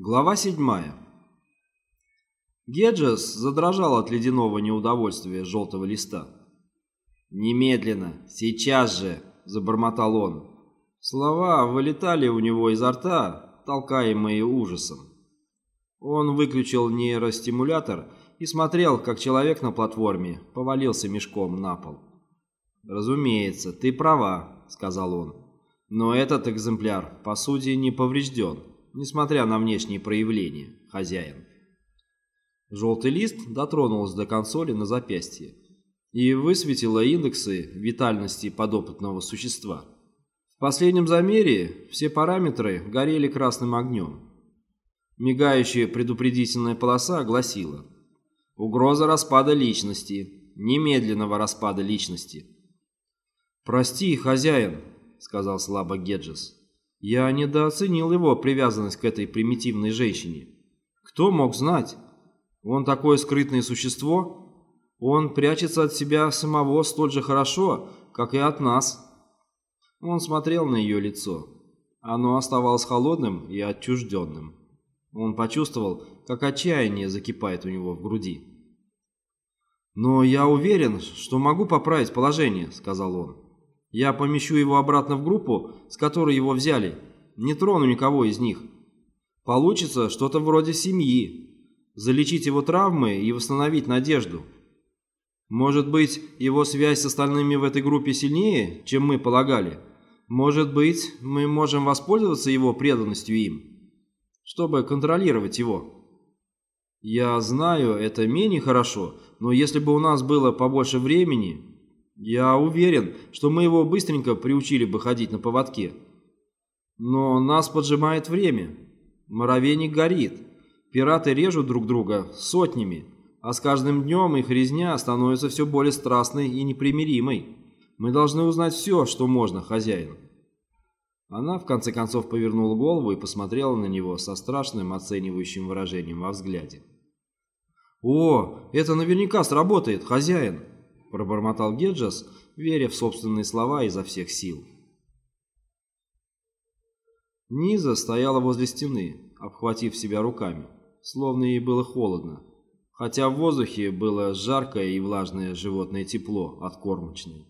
Глава седьмая. Геджес задрожал от ледяного неудовольствия желтого листа. «Немедленно! Сейчас же!» – забормотал он. Слова вылетали у него изо рта, толкаемые ужасом. Он выключил нейростимулятор и смотрел, как человек на платформе повалился мешком на пол. «Разумеется, ты права», — сказал он. «Но этот экземпляр, по сути, не поврежден, несмотря на внешние проявления, хозяин». Желтый лист дотронулся до консоли на запястье и высветила индексы витальности подопытного существа. В последнем замере все параметры горели красным огнем. Мигающая предупредительная полоса гласила «Угроза распада личности, немедленного распада личности». «Прости, хозяин», — сказал слабо Геджес. «Я недооценил его привязанность к этой примитивной женщине. Кто мог знать? Он такое скрытное существо. Он прячется от себя самого столь же хорошо, как и от нас». Он смотрел на ее лицо. Оно оставалось холодным и отчужденным. Он почувствовал, как отчаяние закипает у него в груди. «Но я уверен, что могу поправить положение», — сказал он. «Я помещу его обратно в группу, с которой его взяли. Не трону никого из них. Получится что-то вроде семьи. Залечить его травмы и восстановить надежду. Может быть, его связь с остальными в этой группе сильнее, чем мы полагали? Может быть, мы можем воспользоваться его преданностью им?» чтобы контролировать его. Я знаю, это менее хорошо, но если бы у нас было побольше времени, я уверен, что мы его быстренько приучили бы ходить на поводке. Но нас поджимает время. Моровейник горит. Пираты режут друг друга сотнями, а с каждым днем их резня становится все более страстной и непримиримой. Мы должны узнать все, что можно, хозяин. Она в конце концов повернула голову и посмотрела на него со страшным оценивающим выражением во взгляде. «О, это наверняка сработает, хозяин!» – пробормотал Геджас, веря в собственные слова изо всех сил. Низа стояла возле стены, обхватив себя руками, словно ей было холодно, хотя в воздухе было жаркое и влажное животное тепло от кормочной.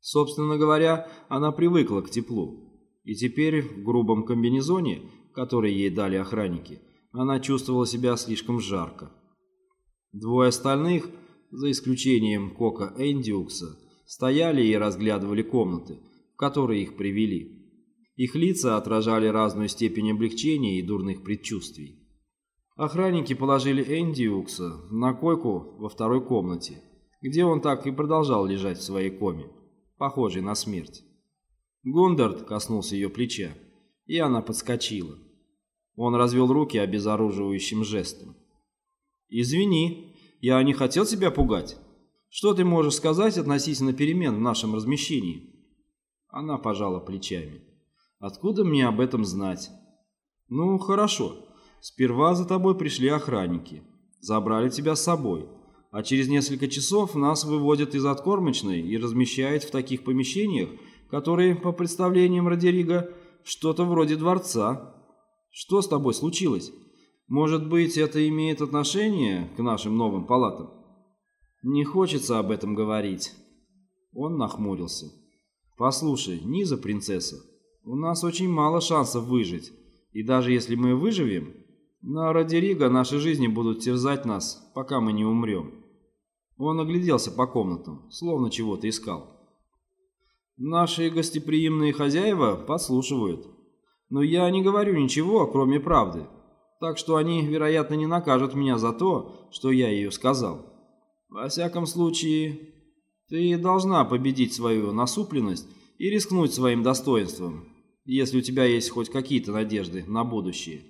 Собственно говоря, она привыкла к теплу, и теперь в грубом комбинезоне, который ей дали охранники, она чувствовала себя слишком жарко. Двое остальных, за исключением Кока Эндиукса, стояли и разглядывали комнаты, в которые их привели. Их лица отражали разную степень облегчения и дурных предчувствий. Охранники положили Эндиукса на койку во второй комнате, где он так и продолжал лежать в своей коме, похожей на смерть. Гундард коснулся ее плеча, и она подскочила. Он развел руки обезоруживающим жестом. «Извини, я не хотел тебя пугать. Что ты можешь сказать относительно перемен в нашем размещении?» Она пожала плечами. «Откуда мне об этом знать?» «Ну, хорошо. Сперва за тобой пришли охранники. Забрали тебя с собой. А через несколько часов нас выводят из откормочной и размещают в таких помещениях, который, по представлениям Родерига, что-то вроде дворца. Что с тобой случилось? Может быть, это имеет отношение к нашим новым палатам? Не хочется об этом говорить. Он нахмурился. Послушай, Низа, принцесса, у нас очень мало шансов выжить. И даже если мы выживем, на Родерига наши жизни будут терзать нас, пока мы не умрем. Он огляделся по комнатам, словно чего-то искал. Наши гостеприимные хозяева подслушивают. Но я не говорю ничего, кроме правды. Так что они, вероятно, не накажут меня за то, что я ее сказал. Во всяком случае, ты должна победить свою насупленность и рискнуть своим достоинством, если у тебя есть хоть какие-то надежды на будущее.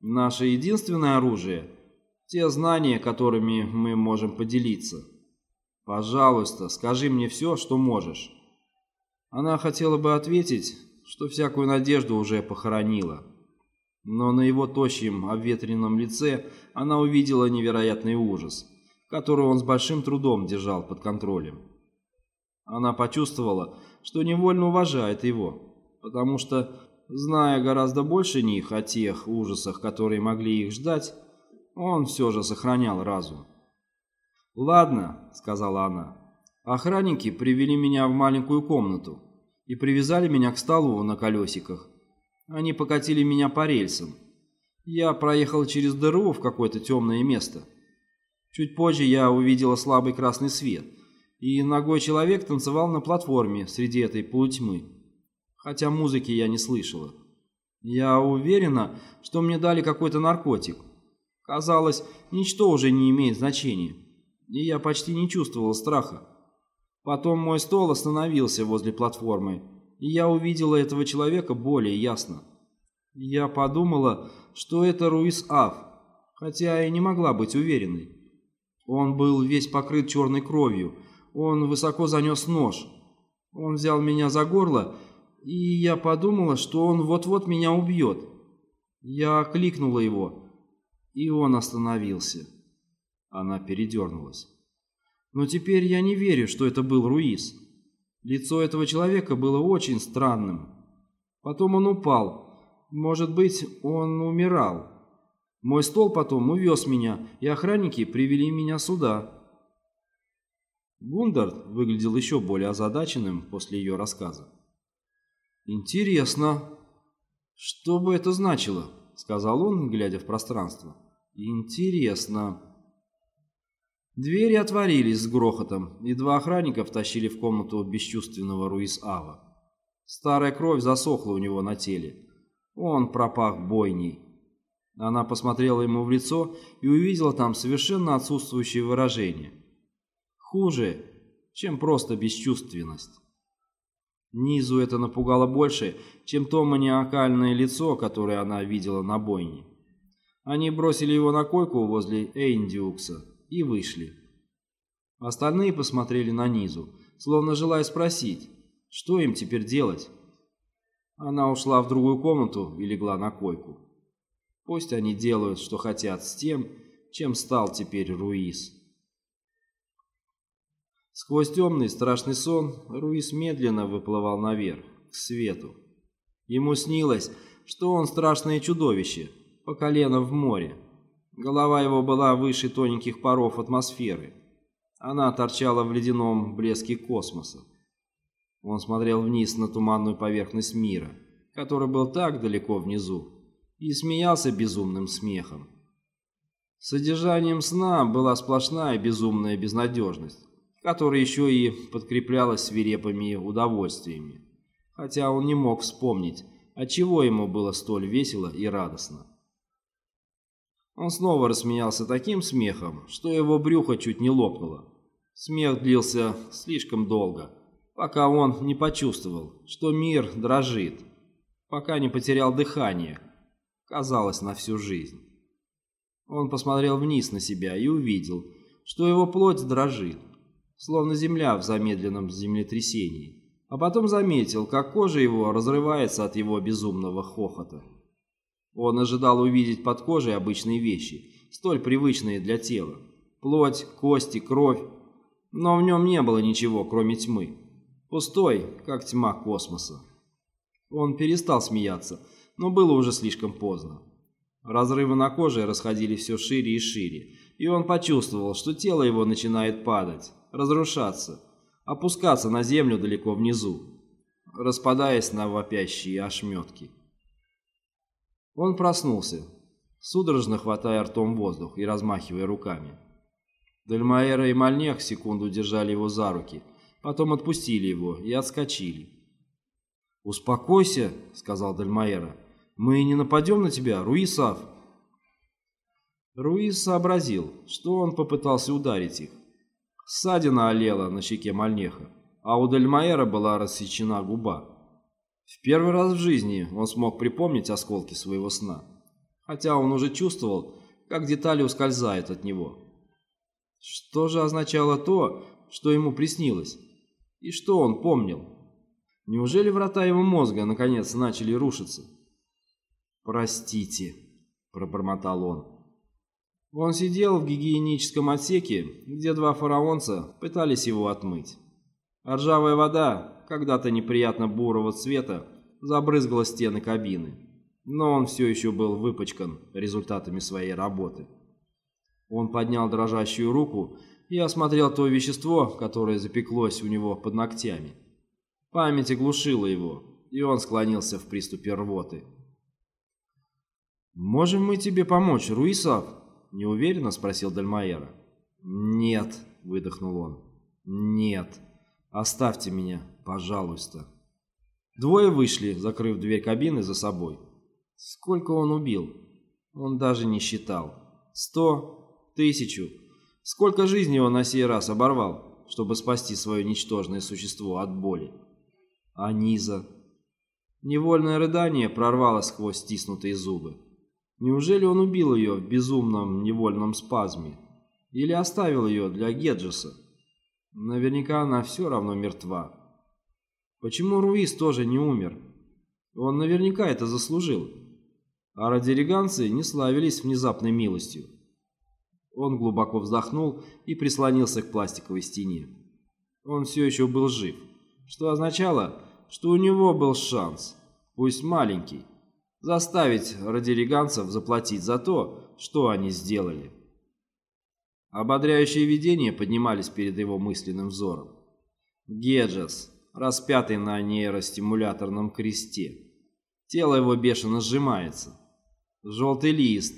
Наше единственное оружие – те знания, которыми мы можем поделиться. Пожалуйста, скажи мне все, что можешь. Она хотела бы ответить, что всякую надежду уже похоронила. Но на его тощем, обветренном лице она увидела невероятный ужас, который он с большим трудом держал под контролем. Она почувствовала, что невольно уважает его, потому что Зная гораздо больше них о тех ужасах, которые могли их ждать, он все же сохранял разум. «Ладно», — сказала она. «Охранники привели меня в маленькую комнату и привязали меня к столу на колесиках. Они покатили меня по рельсам. Я проехал через дыру в какое-то темное место. Чуть позже я увидела слабый красный свет, и ногой человек танцевал на платформе среди этой полутьмы, хотя музыки я не слышала. Я уверена, что мне дали какой-то наркотик. Казалось, ничто уже не имеет значения, и я почти не чувствовала страха. Потом мой стол остановился возле платформы, и я увидела этого человека более ясно. Я подумала, что это Руис Аф, хотя и не могла быть уверенной. Он был весь покрыт черной кровью. Он высоко занес нож. Он взял меня за горло, и я подумала, что он вот-вот меня убьет. Я кликнула его, и он остановился. Она передернулась. Но теперь я не верю, что это был Руис. Лицо этого человека было очень странным. Потом он упал. Может быть, он умирал. Мой стол потом увез меня, и охранники привели меня сюда. Гундард выглядел еще более озадаченным после ее рассказа. «Интересно. Что бы это значило?» — сказал он, глядя в пространство. «Интересно». Двери отворились с грохотом, и два охранника втащили в комнату бесчувственного Руис-Ава. Старая кровь засохла у него на теле. Он пропах бойней. Она посмотрела ему в лицо и увидела там совершенно отсутствующее выражение. Хуже, чем просто бесчувственность. Низу это напугало больше, чем то маниакальное лицо, которое она видела на бойне. Они бросили его на койку возле Эйндиукса и вышли. Остальные посмотрели на Низу, словно желая спросить, что им теперь делать. Она ушла в другую комнату и легла на койку. Пусть они делают, что хотят с тем, чем стал теперь Руис. Сквозь темный страшный сон Руис медленно выплывал наверх, к свету. Ему снилось, что он страшное чудовище, по колено в море. Голова его была выше тоненьких паров атмосферы. Она торчала в ледяном блеске космоса. Он смотрел вниз на туманную поверхность мира, который был так далеко внизу, и смеялся безумным смехом. Содержанием сна была сплошная безумная безнадежность, которая еще и подкреплялась свирепыми удовольствиями, хотя он не мог вспомнить, отчего ему было столь весело и радостно. Он снова рассмеялся таким смехом, что его брюхо чуть не лопнуло. Смех длился слишком долго, пока он не почувствовал, что мир дрожит, пока не потерял дыхание, казалось, на всю жизнь. Он посмотрел вниз на себя и увидел, что его плоть дрожит, словно земля в замедленном землетрясении, а потом заметил, как кожа его разрывается от его безумного хохота. Он ожидал увидеть под кожей обычные вещи, столь привычные для тела. Плоть, кости, кровь. Но в нем не было ничего, кроме тьмы. Пустой, как тьма космоса. Он перестал смеяться, но было уже слишком поздно. Разрывы на коже расходились все шире и шире, и он почувствовал, что тело его начинает падать, разрушаться, опускаться на землю далеко внизу, распадаясь на вопящие ошметки. Он проснулся, судорожно хватая ртом воздух и размахивая руками. Дельмаэра и Мальнех секунду держали его за руки, потом отпустили его и отскочили. «Успокойся», — сказал Дальмаэра. «Мы не нападем на тебя, Руисав». Руис сообразил, что он попытался ударить их. Ссадина олела на щеке Мальнеха, а у Дальмаэра была рассечена губа. В первый раз в жизни он смог припомнить осколки своего сна, хотя он уже чувствовал, как детали ускользают от него. Что же означало то, что ему приснилось? И что он помнил? Неужели врата его мозга наконец начали рушиться? «Простите», — пробормотал он. Он сидел в гигиеническом отсеке, где два фараонца пытались его отмыть. А ржавая вода, когда-то неприятно бурого цвета, забрызгала стены кабины, но он все еще был выпачкан результатами своей работы. Он поднял дрожащую руку и осмотрел то вещество, которое запеклось у него под ногтями. Память оглушила его, и он склонился в приступе рвоты. «Можем мы тебе помочь, Руисав?» – неуверенно спросил Дальмаера. «Нет», – выдохнул он. «Нет. Оставьте меня, пожалуйста». Двое вышли, закрыв дверь кабины за собой. Сколько он убил? Он даже не считал. Сто? Тысячу? Сколько жизней он на сей раз оборвал, чтобы спасти свое ничтожное существо от боли? А Низа? Невольное рыдание прорвало сквозь стиснутые зубы. Неужели он убил ее в безумном невольном спазме? Или оставил ее для Геджеса? Наверняка она все равно мертва. Почему Руис тоже не умер? Он наверняка это заслужил. А радиориганцы не славились внезапной милостью. Он глубоко вздохнул и прислонился к пластиковой стене. Он все еще был жив, что означало, что у него был шанс, пусть маленький, заставить радиориганцев заплатить за то, что они сделали. Ободряющие видения поднимались перед его мысленным взором. Геджес, распятый на нейростимуляторном кресте. Тело его бешено сжимается. Желтый лист,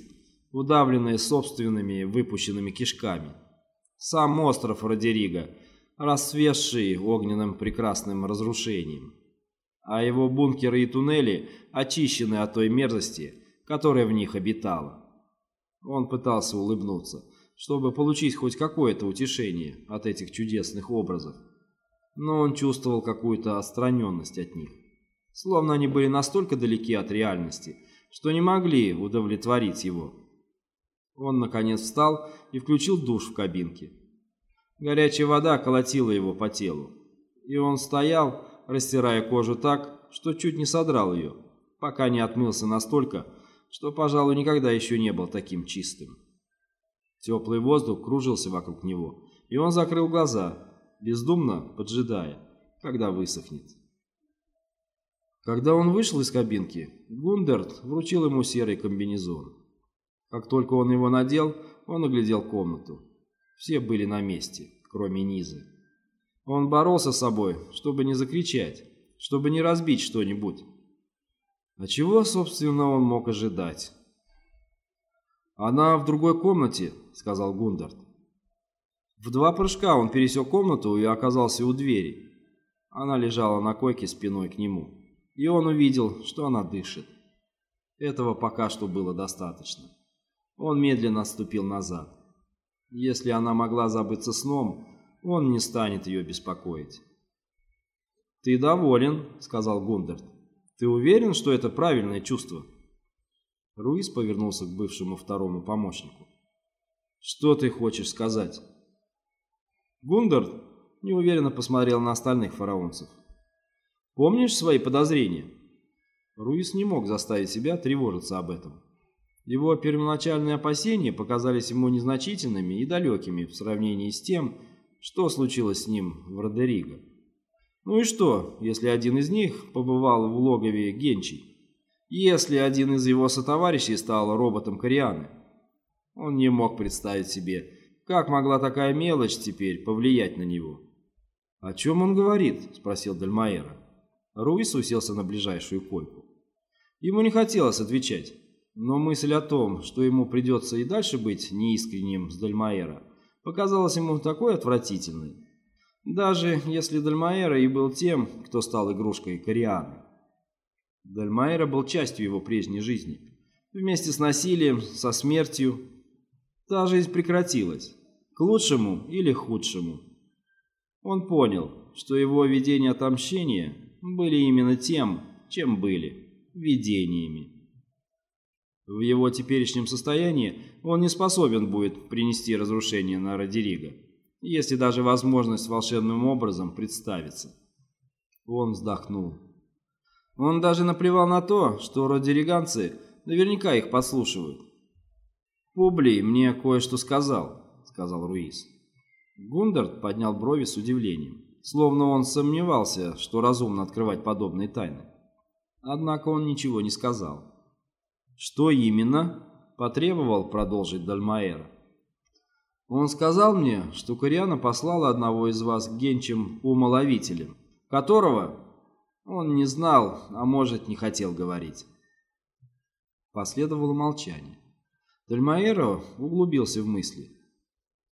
удавленный собственными выпущенными кишками. Сам остров Родерига, рассвесший огненным прекрасным разрушением а его бункеры и туннели очищены от той мерзости, которая в них обитала. Он пытался улыбнуться, чтобы получить хоть какое-то утешение от этих чудесных образов, но он чувствовал какую-то отстраненность от них, словно они были настолько далеки от реальности, что не могли удовлетворить его. Он, наконец, встал и включил душ в кабинке. Горячая вода колотила его по телу, и он стоял, растирая кожу так, что чуть не содрал ее, пока не отмылся настолько, что, пожалуй, никогда еще не был таким чистым. Теплый воздух кружился вокруг него, и он закрыл глаза, бездумно поджидая, когда высохнет. Когда он вышел из кабинки, Гундерт вручил ему серый комбинезон. Как только он его надел, он оглядел комнату. Все были на месте, кроме Низы. Он боролся с собой, чтобы не закричать, чтобы не разбить что-нибудь. А чего, собственно, он мог ожидать? «Она в другой комнате», — сказал Гундарт. В два прыжка он пересек комнату и оказался у двери. Она лежала на койке спиной к нему, и он увидел, что она дышит. Этого пока что было достаточно. Он медленно отступил назад. Если она могла забыться сном, он не станет ее беспокоить. «Ты доволен», — сказал Гундерт. «Ты уверен, что это правильное чувство?» Руис повернулся к бывшему второму помощнику. «Что ты хочешь сказать?» Гундерт неуверенно посмотрел на остальных фараонцев. «Помнишь свои подозрения?» Руис не мог заставить себя тревожиться об этом. Его первоначальные опасения показались ему незначительными и далекими в сравнении с тем, что случилось с ним в Родериго. Ну и что, если один из них побывал в логове Генчий? Если один из его сотоварищей стал роботом Корианы? Он не мог представить себе, как могла такая мелочь теперь повлиять на него. «О чем он говорит?» – спросил Дальмаэра. Руис уселся на ближайшую койку. Ему не хотелось отвечать, но мысль о том, что ему придется и дальше быть неискренним с Дальмаэра – показалась ему такой отвратительной, даже если Дальмаэра и был тем, кто стал игрушкой Корианы. Дальмаэра был частью его прежней жизни. Вместе с насилием, со смертью. Та жизнь прекратилась. К лучшему или худшему. Он понял, что его видения отомщения были именно тем, чем были – видениями. В его теперешнем состоянии он не способен будет принести разрушение на Родериго, если даже возможность волшебным образом представится. Он вздохнул. Он даже наплевал на то, что родериганцы наверняка их подслушивают. «Публий мне кое-что сказал», — сказал Руис. Гундарт поднял брови с удивлением, словно он сомневался, что разумно открывать подобные тайны. Однако он ничего не сказал. «Что именно?» – потребовал продолжить Дальмаэра. «Он сказал мне, что Кориана послала одного из вас к генчим умоловителем, которого он не знал, а может, не хотел говорить». Последовало молчание. Дальмаэро углубился в мысли.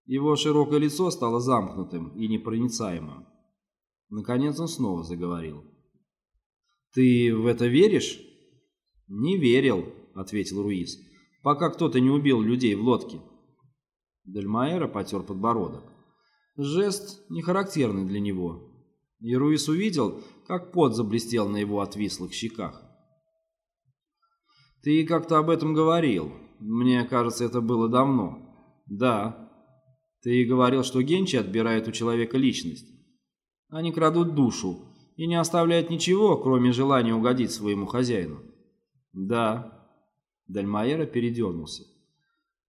Его широкое лицо стало замкнутым и непроницаемым. Наконец он снова заговорил. «Ты в это веришь?» «Не верил», — ответил Руис, «пока кто-то не убил людей в лодке». Дельмаэра потер подбородок. Жест не характерный для него. И Руис увидел, как пот заблестел на его отвислых щеках. «Ты как-то об этом говорил. Мне кажется, это было давно». «Да. Ты говорил, что генчи отбирают у человека личность. Они крадут душу и не оставляют ничего, кроме желания угодить своему хозяину». «Да». Дальмаера передернулся.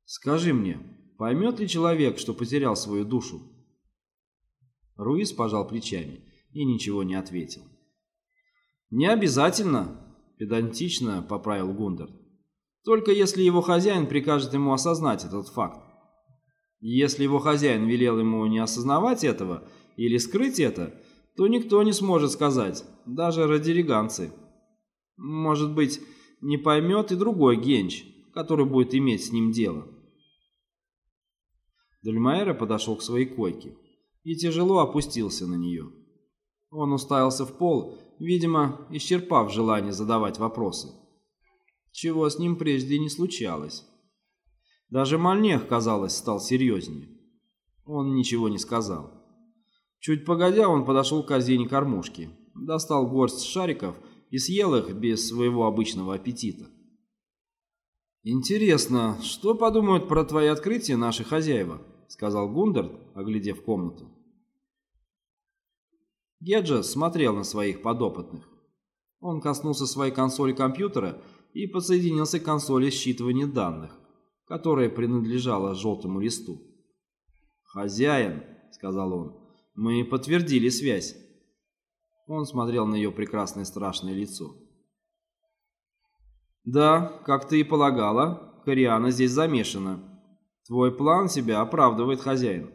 «Скажи мне, поймет ли человек, что потерял свою душу?» Руис пожал плечами и ничего не ответил. «Не обязательно», — педантично поправил Гундер. «Только если его хозяин прикажет ему осознать этот факт. Если его хозяин велел ему не осознавать этого или скрыть это, то никто не сможет сказать, даже радириганцы. Может быть, не поймет и другой генч, который будет иметь с ним дело». Дельмайера подошел к своей койке и тяжело опустился на нее. Он уставился в пол, видимо, исчерпав желание задавать вопросы. Чего с ним прежде не случалось. Даже Мальнех, казалось, стал серьезнее. Он ничего не сказал. Чуть погодя, он подошел к корзине кормушки, достал горсть шариков и съел их без своего обычного аппетита. «Интересно, что подумают про твои открытия наши хозяева?» — сказал Гундерт, оглядев комнату. Геджа смотрел на своих подопытных. Он коснулся своей консоли компьютера и подсоединился к консоли считывания данных, которая принадлежала желтому листу. «Хозяин», — сказал он, — «мы подтвердили связь». Он смотрел на ее прекрасное страшное лицо. «Да, как ты и полагала, Кориана здесь замешана. Твой план себя оправдывает, хозяин.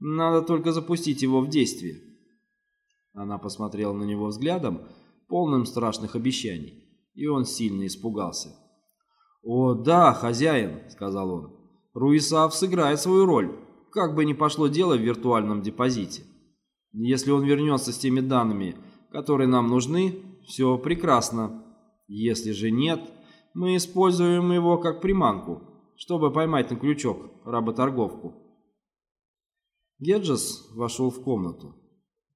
Надо только запустить его в действие». Она посмотрела на него взглядом, полным страшных обещаний, и он сильно испугался. «О, да, хозяин», — сказал он, — «Руисав сыграет свою роль, как бы ни пошло дело в виртуальном депозите. Если он вернется с теми данными, которые нам нужны, все прекрасно. Если же нет, мы используем его как приманку, чтобы поймать на крючок работорговку». Геджес вошел в комнату.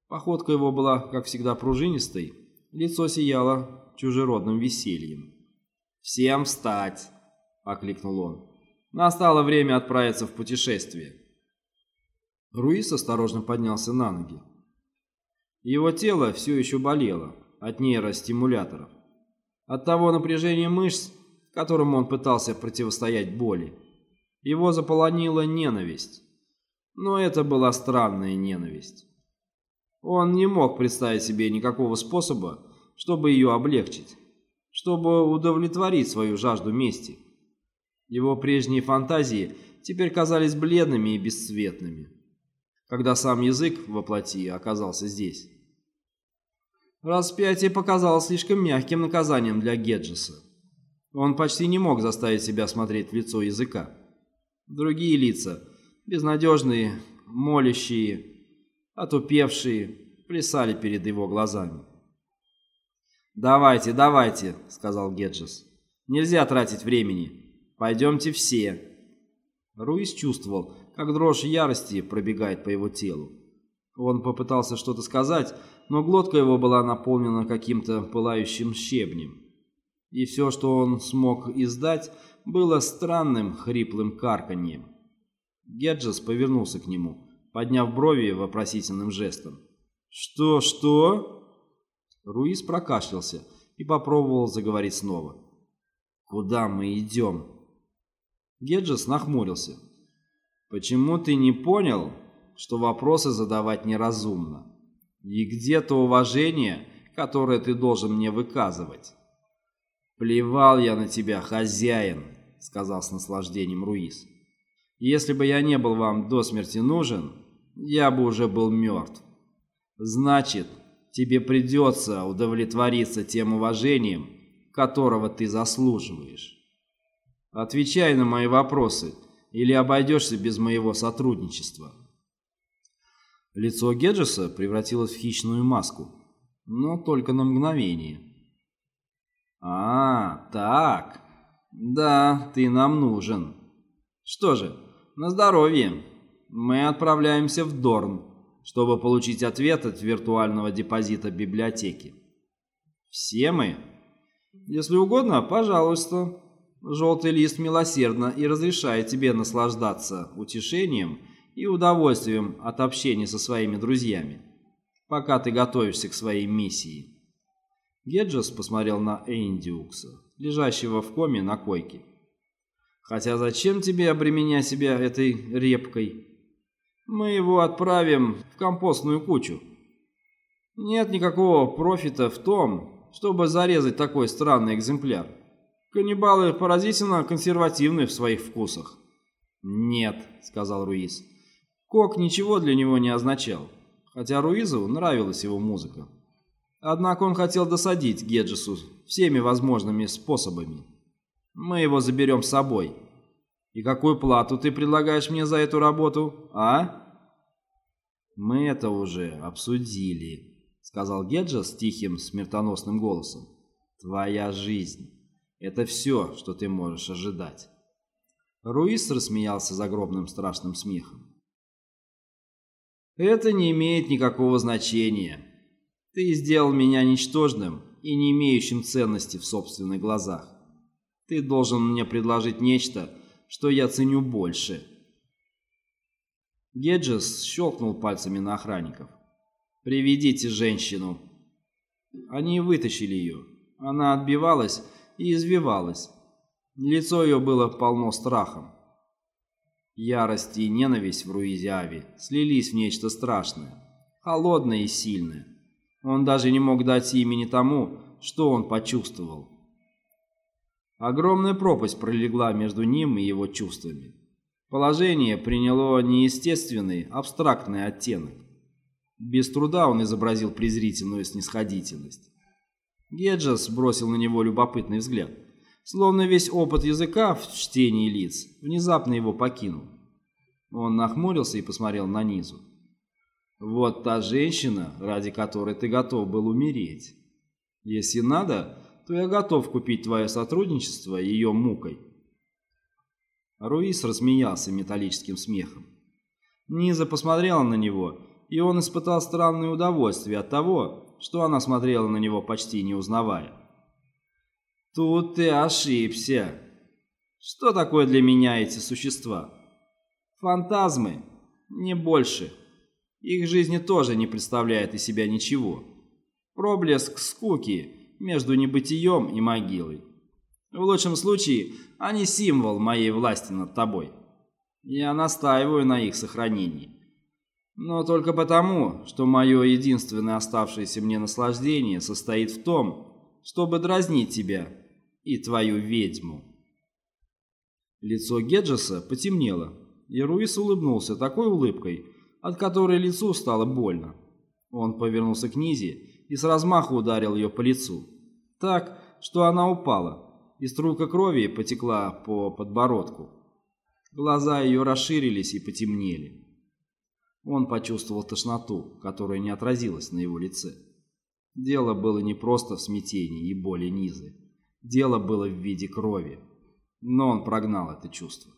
Походка его была, как всегда, пружинистой, лицо сияло чужеродным весельем. «Всем встать!» — окликнул он. «Настало время отправиться в путешествие». Руис осторожно поднялся на ноги. Его тело все еще болело от нейростимуляторов, от того напряжения мышц, которым он пытался противостоять боли. Его заполонила ненависть. Но это была странная ненависть. Он не мог представить себе никакого способа, чтобы ее облегчить, чтобы удовлетворить свою жажду мести. Его прежние фантазии теперь казались бледными и бесцветными, когда сам язык воплоти оказался здесь. Распятие показалось слишком мягким наказанием для Геджеса. Он почти не мог заставить себя смотреть в лицо языка. Другие лица, безнадежные, молящие, отупевшие, плясали перед его глазами. «Давайте, давайте», — сказал Геджес. «Нельзя тратить времени. Пойдемте все». Руис чувствовал, как дрожь ярости пробегает по его телу. Он попытался что-то сказать, но глотка его была наполнена каким-то пылающим щебнем. И все, что он смог издать, было странным хриплым карканьем. Геджес повернулся к нему подняв брови вопросительным жестом. «Что, что?» Руис прокашлялся и попробовал заговорить снова. «Куда мы идем?» Геджес нахмурился. «Почему ты не понял, что вопросы задавать неразумно? И где то уважение, которое ты должен мне выказывать?» «Плевал я на тебя, хозяин», — сказал с наслаждением Руис. «Если бы я не был вам до смерти нужен, я бы уже был мертв. Значит, тебе придется удовлетвориться тем уважением, которого ты заслуживаешь. Отвечай на мои вопросы, или обойдешься без моего сотрудничества». Лицо Геджеса превратилось в хищную маску, но только на мгновение. «А, так. Да, ты нам нужен. Что же, на здоровье. Мы отправляемся в Дорн, чтобы получить ответ от виртуального депозита библиотеки. Все мы? Если угодно, пожалуйста. Желтый лист милосердно и разрешает тебе наслаждаться утешением и удовольствием от общения со своими друзьями, пока ты готовишься к своей миссии. Геджес посмотрел на Эйндиукса, лежащего в коме на койке. «Хотя зачем тебе обременять себя этой репкой? Мы его отправим в компостную кучу. Нет никакого профита в том, чтобы зарезать такой странный экземпляр. Каннибалы поразительно консервативны в своих вкусах». «Нет», — сказал Руиз. Кок ничего для него не означал, хотя Руизу нравилась его музыка. Однако он хотел досадить Геджесу всеми возможными способами. Мы его заберем с собой. И какую плату ты предлагаешь мне за эту работу, а? Мы это уже обсудили, сказал Геджес тихим смертоносным голосом. Твоя жизнь. Это все, что ты можешь ожидать. Руис рассмеялся загробным страшным смехом. Это не имеет никакого значения. Ты сделал меня ничтожным и не имеющим ценности в собственных глазах. Ты должен мне предложить нечто, что я ценю больше. Геджес щелкнул пальцами на охранников. «Приведите женщину». Они вытащили ее. Она отбивалась и извивалась. Лицо ее было полно страхом. Ярость и ненависть в Руизиаве слились в нечто страшное, холодное и сильное. Он даже не мог дать имени тому, что он почувствовал. Огромная пропасть пролегла между ним и его чувствами. Положение приняло неестественный, абстрактный оттенок. Без труда он изобразил презрительную снисходительность. Геджес бросил на него любопытный взгляд. Словно весь опыт языка в чтении лиц внезапно его покинул. Он нахмурился и посмотрел на Низу. Вот та женщина, ради которой ты готов был умереть. Если надо, то я готов купить твое сотрудничество ее мукой. Руис рассмеялся металлическим смехом. Низа посмотрела на него, и он испытал странное удовольствие от того, что она смотрела на него почти не узнавая. «Тут ты ошибся. Что такое для меня эти существа? Фантазмы, не больше». Их жизни тоже не представляет из себя ничего. Проблеск скуки между небытием и могилой. В лучшем случае, они символ моей власти над тобой. Я настаиваю на их сохранении. Но только потому, что мое единственное оставшееся мне наслаждение состоит в том, чтобы дразнить тебя и твою ведьму. Лицо Геджеса потемнело, и Руис улыбнулся такой улыбкой, от которой лицу стало больно. Он повернулся к Низе и с размаху ударил ее по лицу. Так, что она упала, и струйка крови потекла по подбородку. Глаза ее расширились и потемнели. Он почувствовал тошноту, которая не отразилась на его лице. Дело было не просто в смятении и боли Низы. Дело было в виде крови. Но он прогнал это чувство.